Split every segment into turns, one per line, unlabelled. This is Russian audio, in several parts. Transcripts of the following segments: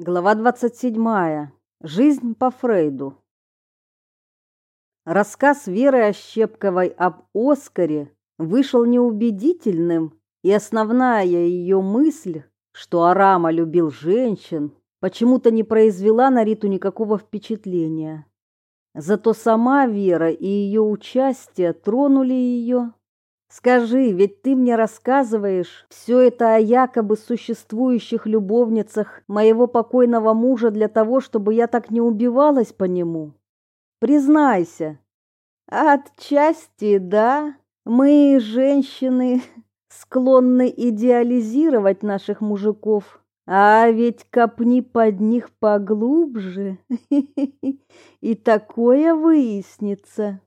Глава 27. Жизнь по Фрейду. Рассказ Веры Ощепковой об Оскаре вышел неубедительным, и основная ее мысль, что Арама любил женщин, почему-то не произвела на Риту никакого впечатления. Зато сама Вера и ее участие тронули ее Скажи, ведь ты мне рассказываешь все это о якобы существующих любовницах моего покойного мужа для того, чтобы я так не убивалась по нему. Признайся. Отчасти, да. Мы, женщины, склонны идеализировать наших мужиков. А ведь копни под них поглубже, и такое выяснится.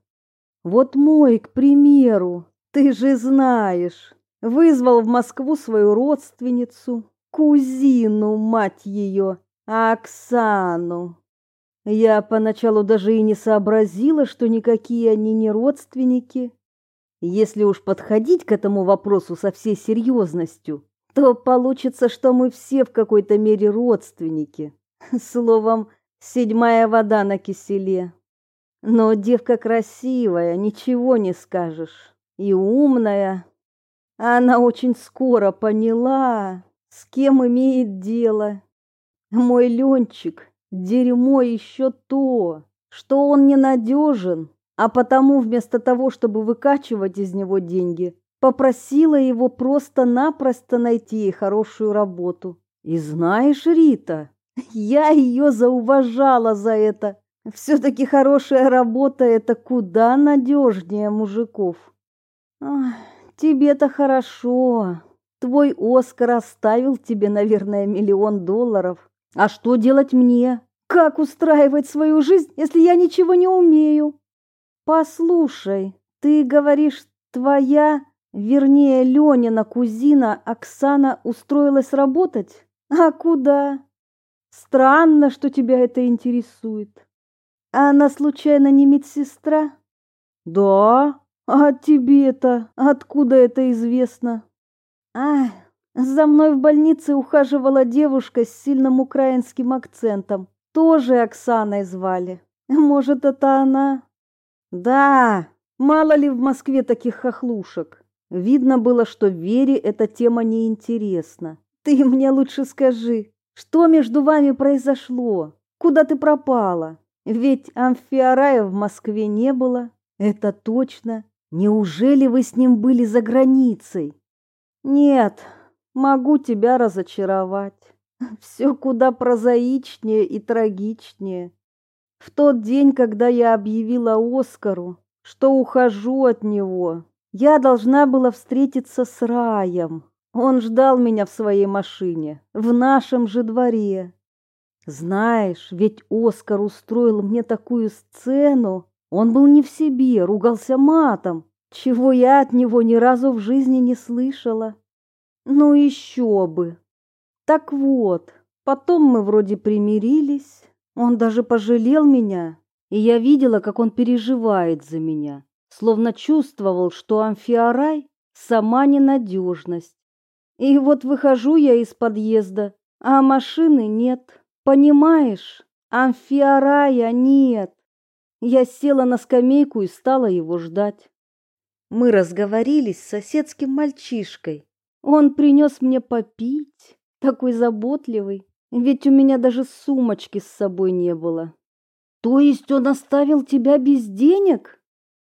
Вот мой, к примеру, ты же знаешь, вызвал в Москву свою родственницу, кузину, мать ее, Оксану. Я поначалу даже и не сообразила, что никакие они не родственники. Если уж подходить к этому вопросу со всей серьезностью, то получится, что мы все в какой-то мере родственники. Словом, седьмая вода на киселе. Но девка красивая, ничего не скажешь и умная. Она очень скоро поняла, с кем имеет дело. Мой Ленчик дерьмо еще то, что он ненадежен, а потому вместо того, чтобы выкачивать из него деньги, попросила его просто-напросто найти ей хорошую работу. И знаешь, Рита, я ее зауважала за это. Все-таки хорошая работа – это куда надежнее мужиков тебе-то хорошо. Твой Оскар оставил тебе, наверное, миллион долларов. А что делать мне? Как устраивать свою жизнь, если я ничего не умею? Послушай, ты говоришь, твоя, вернее, Ленина кузина Оксана устроилась работать? А куда? Странно, что тебя это интересует. Она случайно не медсестра? Да, а тебе-то откуда это известно? А, за мной в больнице ухаживала девушка с сильным украинским акцентом. Тоже Оксаной звали. Может, это она? Да, мало ли в Москве таких хохлушек. Видно было, что Вере эта тема не интересна. Ты мне лучше скажи, что между вами произошло? Куда ты пропала? Ведь амфиарая в Москве не было. Это точно. Неужели вы с ним были за границей? Нет, могу тебя разочаровать. Все куда прозаичнее и трагичнее. В тот день, когда я объявила Оскару, что ухожу от него, я должна была встретиться с Раем. Он ждал меня в своей машине, в нашем же дворе. Знаешь, ведь Оскар устроил мне такую сцену, он был не в себе, ругался матом, чего я от него ни разу в жизни не слышала. Ну еще бы. Так вот, потом мы вроде примирились, он даже пожалел меня, и я видела, как он переживает за меня, словно чувствовал, что амфиарай — сама ненадежность. И вот выхожу я из подъезда, а машины нет. Понимаешь, амфиарая нет. Я села на скамейку и стала его ждать. Мы разговорились с соседским мальчишкой. Он принес мне попить, такой заботливый, ведь у меня даже сумочки с собой не было. То есть он оставил тебя без денег?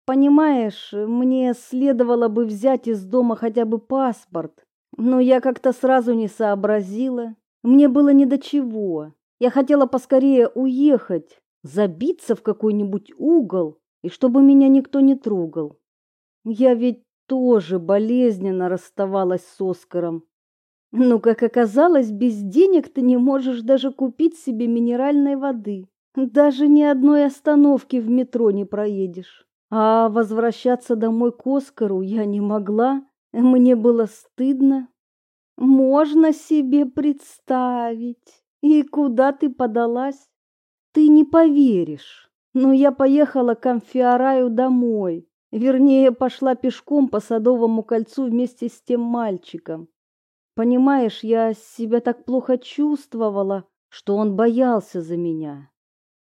Понимаешь, мне следовало бы взять из дома хотя бы паспорт, но я как-то сразу не сообразила. Мне было не до чего. Я хотела поскорее уехать, забиться в какой-нибудь угол, и чтобы меня никто не трогал. Я ведь тоже болезненно расставалась с Оскаром. Но, как оказалось, без денег ты не можешь даже купить себе минеральной воды. Даже ни одной остановки в метро не проедешь. А возвращаться домой к Оскару я не могла. Мне было стыдно. Можно себе представить. И куда ты подалась? Ты не поверишь, но я поехала к Амфиараю домой. Вернее, пошла пешком по Садовому кольцу вместе с тем мальчиком. Понимаешь, я себя так плохо чувствовала, что он боялся за меня.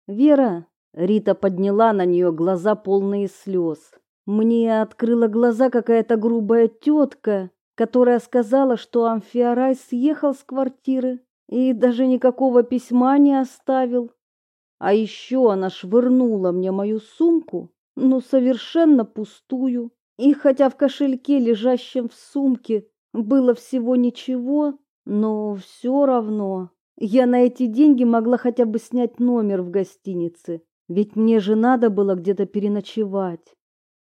Вера, Рита подняла на нее глаза полные слез. Мне открыла глаза какая-то грубая тетка, которая сказала, что Амфиарай съехал с квартиры и даже никакого письма не оставил. А еще она швырнула мне мою сумку, ну совершенно пустую. И хотя в кошельке, лежащем в сумке, было всего ничего, но все равно я на эти деньги могла хотя бы снять номер в гостинице, ведь мне же надо было где-то переночевать.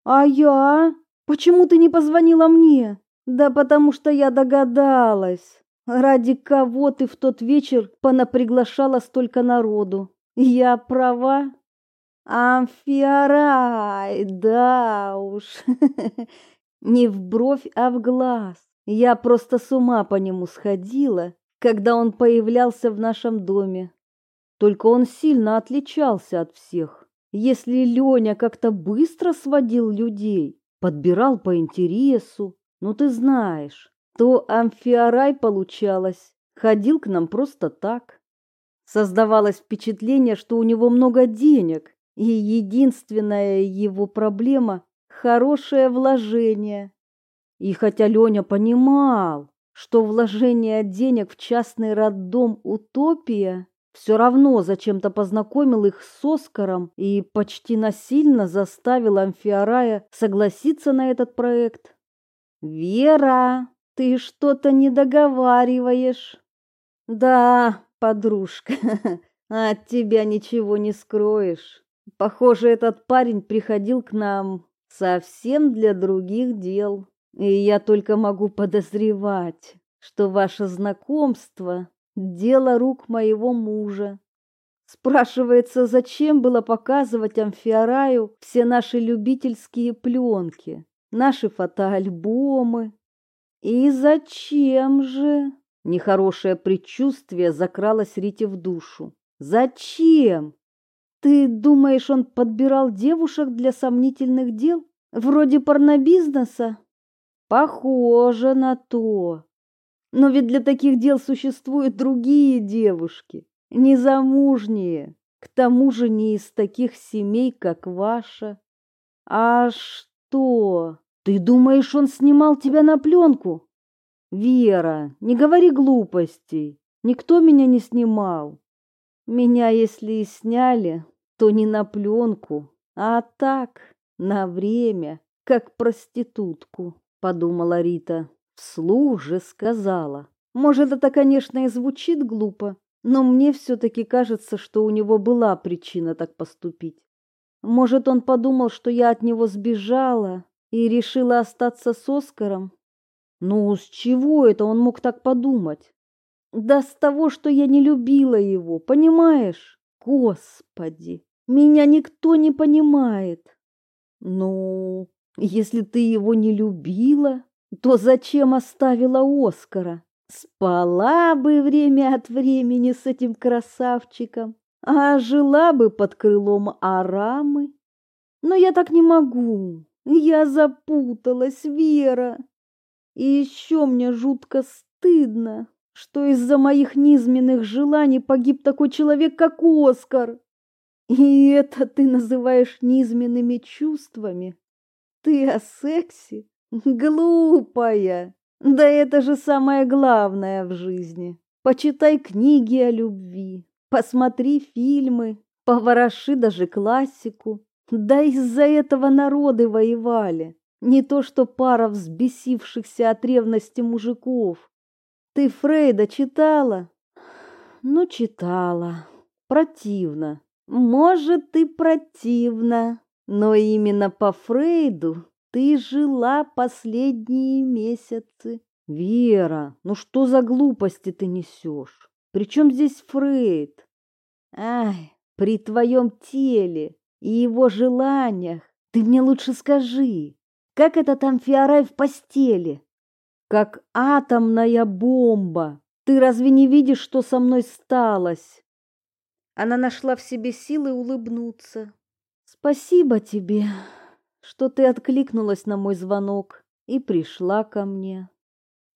А я? Почему ты не позвонила мне? Да потому что я догадалась. Ради кого ты в тот вечер понаприглашала столько народу? Я права? Амфиарай, да уж. Не в бровь, а в глаз. Я просто с ума по нему сходила, когда он появлялся в нашем доме. Только он сильно отличался от всех. Если Леня как-то быстро сводил людей, подбирал по интересу, ну ты знаешь, то Амфиарай получалось, ходил к нам просто так. Создавалось впечатление, что у него много денег, и единственная его проблема – хорошее вложение. И хотя Леня понимал, что вложение денег в частный роддом – утопия, все равно зачем-то познакомил их с Оскаром и почти насильно заставил Амфиарая согласиться на этот проект. «Вера, ты что-то не договариваешь. «Да, подружка, от тебя ничего не скроешь. Похоже, этот парень приходил к нам совсем для других дел». И я только могу подозревать, что ваше знакомство — дело рук моего мужа. Спрашивается, зачем было показывать Амфиараю все наши любительские пленки, наши фотоальбомы? И зачем же? Нехорошее предчувствие закралось Рите в душу. Зачем? Ты думаешь, он подбирал девушек для сомнительных дел? Вроде порнобизнеса? Похоже на то. Но ведь для таких дел существуют другие девушки, незамужние, к тому же не из таких семей, как ваша. А что? Ты думаешь, он снимал тебя на пленку? Вера, не говори глупостей. Никто меня не снимал. Меня, если и сняли, то не на пленку, а так, на время, как проститутку подумала Рита. Вслух же сказала. Может, это, конечно, и звучит глупо, но мне все-таки кажется, что у него была причина так поступить. Может, он подумал, что я от него сбежала и решила остаться с Оскаром? Ну, с чего это он мог так подумать? Да с того, что я не любила его, понимаешь? Господи, меня никто не понимает. Ну, если ты его не любила, то зачем оставила Оскара? Спала бы время от времени с этим красавчиком, а жила бы под крылом Арамы. Но я так не могу. Я запуталась, Вера. И еще мне жутко стыдно, что из-за моих низменных желаний погиб такой человек, как Оскар. И это ты называешь низменными чувствами? Ты о сексе? Глупая! Да это же самое главное в жизни. Почитай книги о любви, посмотри фильмы, повороши даже классику. Да из-за этого народы воевали. Не то что пара взбесившихся от ревности мужиков. Ты Фрейда читала? Ну, читала. Противно. Может, ты противно. Но именно по Фрейду ты жила последние месяцы. Вера, ну что за глупости ты несешь? Причем здесь Фрейд? Ай, при твоем теле и его желаниях ты мне лучше скажи, как это там Фиорай в постели? Как атомная бомба. Ты разве не видишь, что со мной сталось? Она нашла в себе силы улыбнуться. Спасибо тебе, что ты откликнулась на мой звонок и пришла ко мне.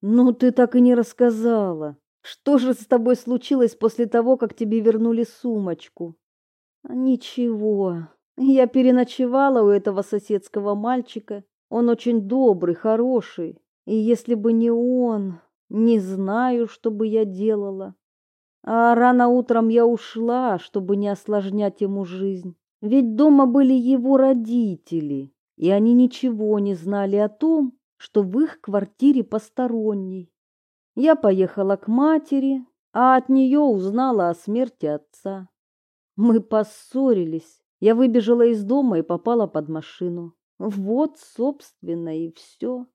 Ну, ты так и не рассказала, Что же с тобой случилось после того, как тебе вернули сумочку? Ничего. Я переночевала у этого соседского мальчика. Он очень добрый, хороший. И если бы не он, не знаю, что бы я делала. А рано утром я ушла, чтобы не осложнять ему жизнь. Ведь дома были его родители, и они ничего не знали о том, что в их квартире посторонний. Я поехала к матери, а от нее узнала о смерти отца. Мы поссорились. Я выбежала из дома и попала под машину. Вот, собственно, и все.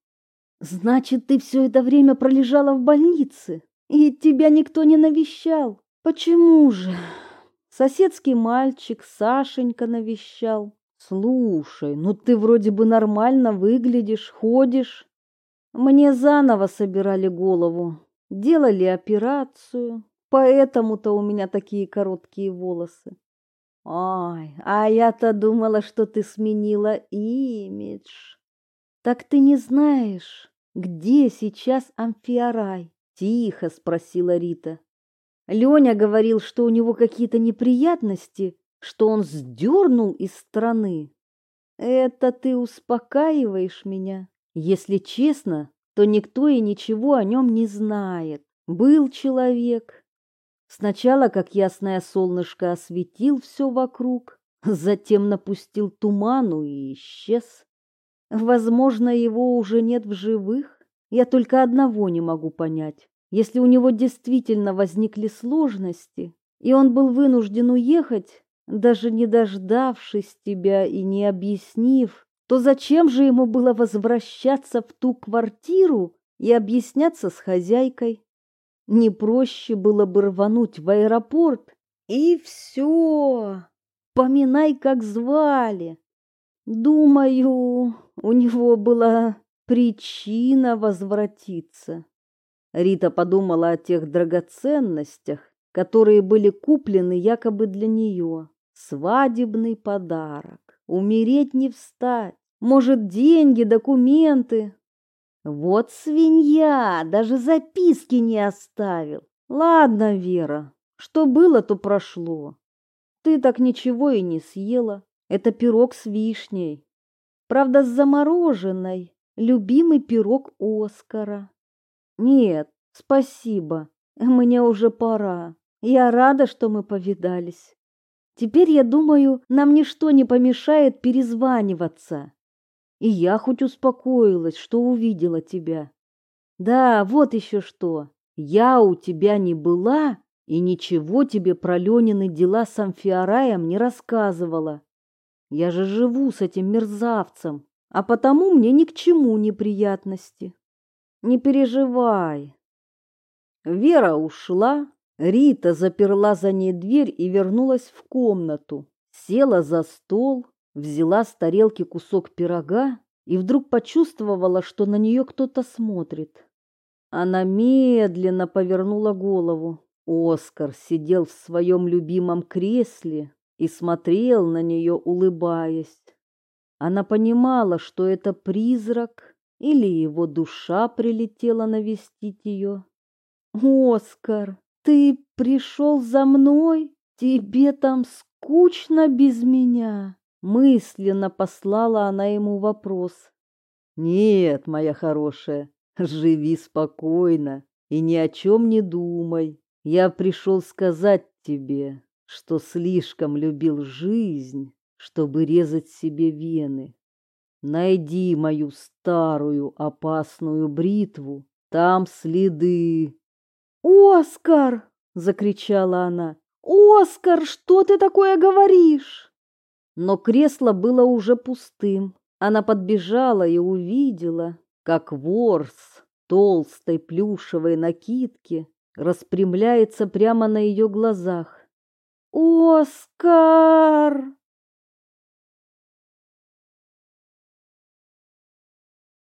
Значит, ты все это время пролежала в больнице, и тебя никто не навещал. Почему же? Соседский мальчик Сашенька навещал. Слушай, ну ты вроде бы нормально выглядишь, ходишь. Мне заново собирали голову, делали операцию, поэтому-то у меня такие короткие волосы. Ай, а я-то думала, что ты сменила имидж. Так ты не знаешь, где сейчас Амфиарай? Тихо спросила Рита. Леня говорил, что у него какие-то неприятности, что он сдернул из страны. Это ты успокаиваешь меня. Если честно, то никто и ничего о нем не знает. Был человек. Сначала, как ясное солнышко, осветил все вокруг, затем напустил туману и исчез. Возможно, его уже нет в живых. Я только одного не могу понять. Если у него действительно возникли сложности, и он был вынужден уехать, даже не дождавшись тебя и не объяснив, то зачем же ему было возвращаться в ту квартиру и объясняться с хозяйкой? Не проще было бы рвануть в аэропорт и все. Поминай, как звали. Думаю, у него была причина возвратиться. Рита подумала о тех драгоценностях, которые были куплены якобы для нее. Свадебный подарок. Умереть не встать. Может, деньги, документы. Вот свинья, даже записки не оставил. Ладно, Вера, что было, то прошло. Ты так ничего и не съела. Это пирог с вишней. Правда, с замороженной. Любимый пирог Оскара. Нет, спасибо. Мне уже пора. Я рада, что мы повидались. Теперь, я думаю, нам ничто не помешает перезваниваться. И я хоть успокоилась, что увидела тебя. Да, вот еще что. Я у тебя не была и ничего тебе про Ленины дела с Амфиараем не рассказывала. Я же живу с этим мерзавцем, а потому мне ни к чему неприятности. Не переживай. Вера ушла, Рита заперла за ней дверь и вернулась в комнату. Села за стол, взяла с тарелки кусок пирога и вдруг почувствовала, что на нее кто-то смотрит. Она медленно повернула голову. Оскар сидел в своем любимом кресле и смотрел на нее, улыбаясь. Она понимала, что это призрак или его душа прилетела навестить ее. «Оскар!» Ты пришел за мной? Тебе там скучно без меня? Мысленно послала она ему вопрос. Нет, моя хорошая, живи спокойно и ни о чем не думай. Я пришел сказать тебе, что слишком любил жизнь, чтобы резать себе вены. Найди мою старую опасную бритву, там следы, «Оскар!» — закричала она. «Оскар, что ты такое говоришь?» Но кресло было уже пустым. Она подбежала и увидела, как ворс толстой плюшевой накидки распрямляется прямо на ее глазах. «Оскар!»